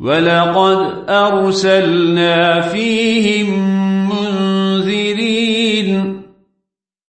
ولقد أرسلنا فيهم منذرين